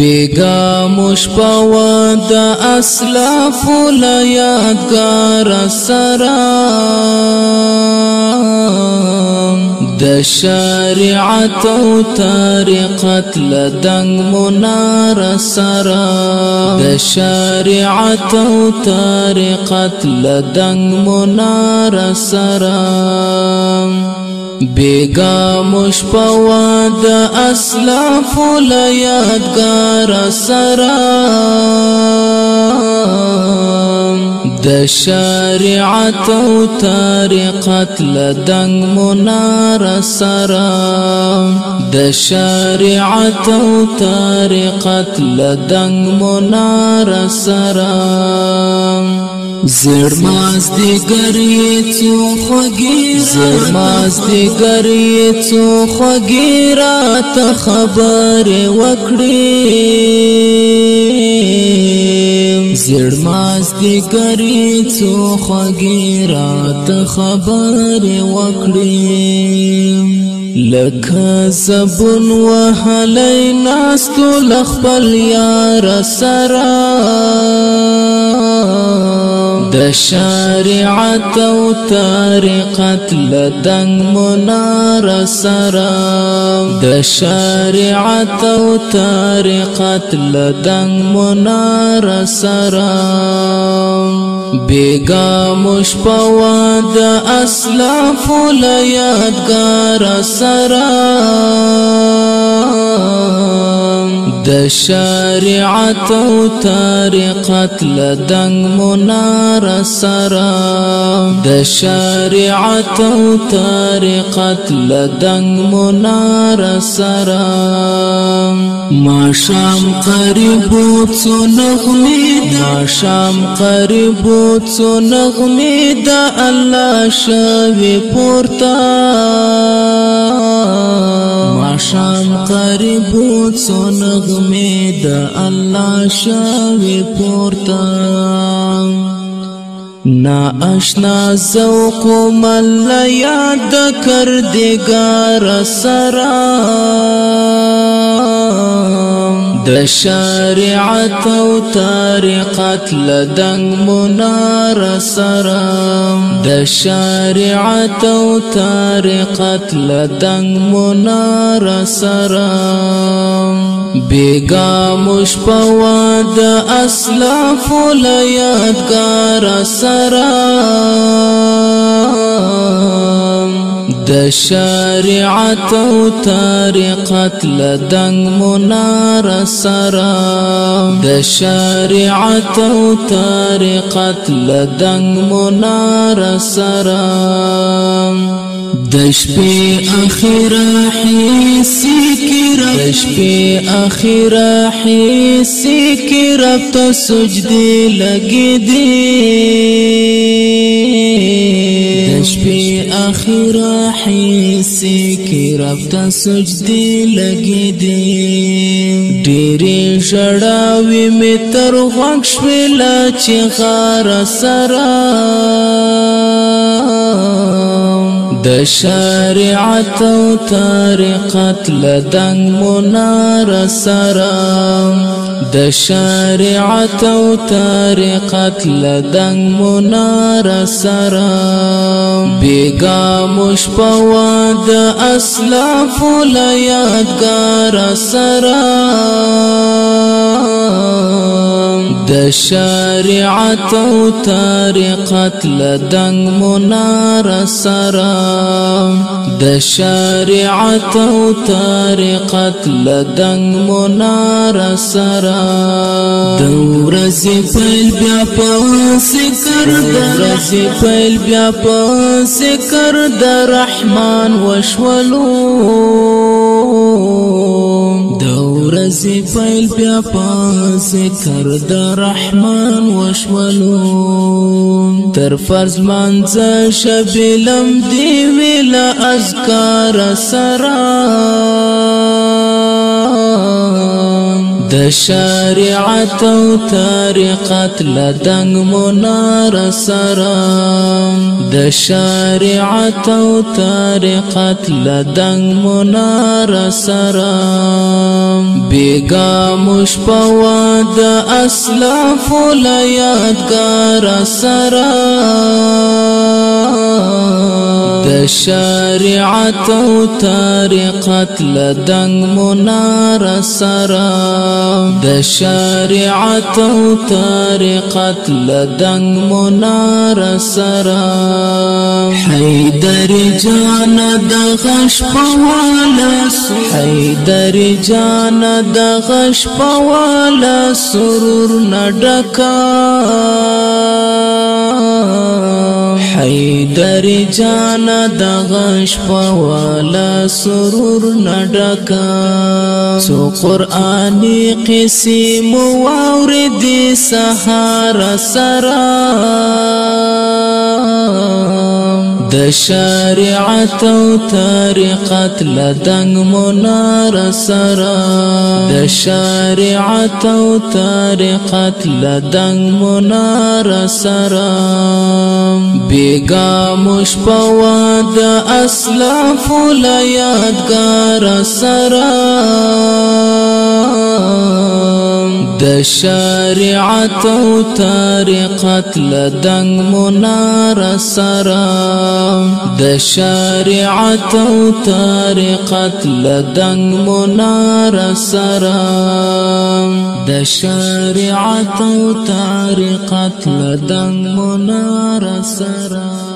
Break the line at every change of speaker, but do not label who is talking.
بیگا مشپوا د اسلاف لا یادګار سرا د شریعت أو طریقت لدنګ منار سرا د شریعت أو طریقت لدنګ منار سرا بیگا مشپوا د اسلاف لا یادګار سرا د شریعت أو طریقت لدنګ منار سرا د شریعت أو طریقت لدنګ منار سرا زرماز دی گری چو خوگیرا زرماز دی گری چو خوگیرا تا خبر وکړي زرماز دی گری چو خوگیرا تا خبر وکړي لکه زبون وحلی ناستو لخپل یار سرا د شریعت أو طریقت لدنګ منار سرا. د شریعت أو طریقت لدنګ منار سرا. بیگا مشپوا د أسلاف لا یادګار سرا. شریعت أو طریقت لدنګ منار سرا. د شریعت أو طریقت لدنګ منار سرا. ما شام قریب څو نغمه ما شام قریب څو نغمه د الله شوي پورتا. ما شام قریب څو نغمه د الله شوي پورتا. نا اشنا ذوق مل یاد کر دیګار سرا د شریعت أو طریقت لدنګ منار سرا د شریعت أو طریقت لدنګ منار سرا بیگا مشپوا د أسلاف لا یادګار سرا د شریعت أو طریقت لدنګ منار سرا د شریعت أو طریقت لدنګ منار سرا د شپې اخره حسی کی د شپې اخره حسی کی رب ته سجدي لګي دي اخیرا حیسی کی رفتا سجدی لگی دی۔ دیری جڑاوی می تر غاکش ویلا چی غار سرا۔ د شریعت او طریقت لدنګ منار سرا د شریعت او طریقت لدنګ منار سرا بیگا مشپوا د اسلاف لا یادګار سرا د شریعت أو طریقت لدنګ منار سرا. د شریعت أو طریقت لدنګ منار سرا. د ورځې پیل بیا په ذکر د ورځې پیل بیا په ذکر د رحمان وشولو. د ورځې پیل بیا په ذکر د رحمان وشولو تر فرض منځ شبلم دی ویل اذکار سرا د شریعت أو طریقت لدنګ منار سره د شریعت أو طریقت لدنګ منار سره بیگا مشپوا د أسلاف لا یادګار سره د شریعت أو طریقت لدنګ منار سره د شریعت أو طریقت لدنګ منار سره حیدر جان د غش پواله حیدر جان د غش پواله سرور نډکا حیدر جان د غش پوالا سرور نډکا سو قرآنی قسی مو واورد سهار سرا د شریعت أو طریقت لدنګ منار سرا د شریعت أو طریقت لدنګ منار سرا بیگا مشپوا د اسلاف لا یادګار سرا د شریعت أو طریقت لدنګ منار سرا. د شریعت أو طریقت لدنګ منار سرا. د شریعت أو طریقت لدنګ منار سرا.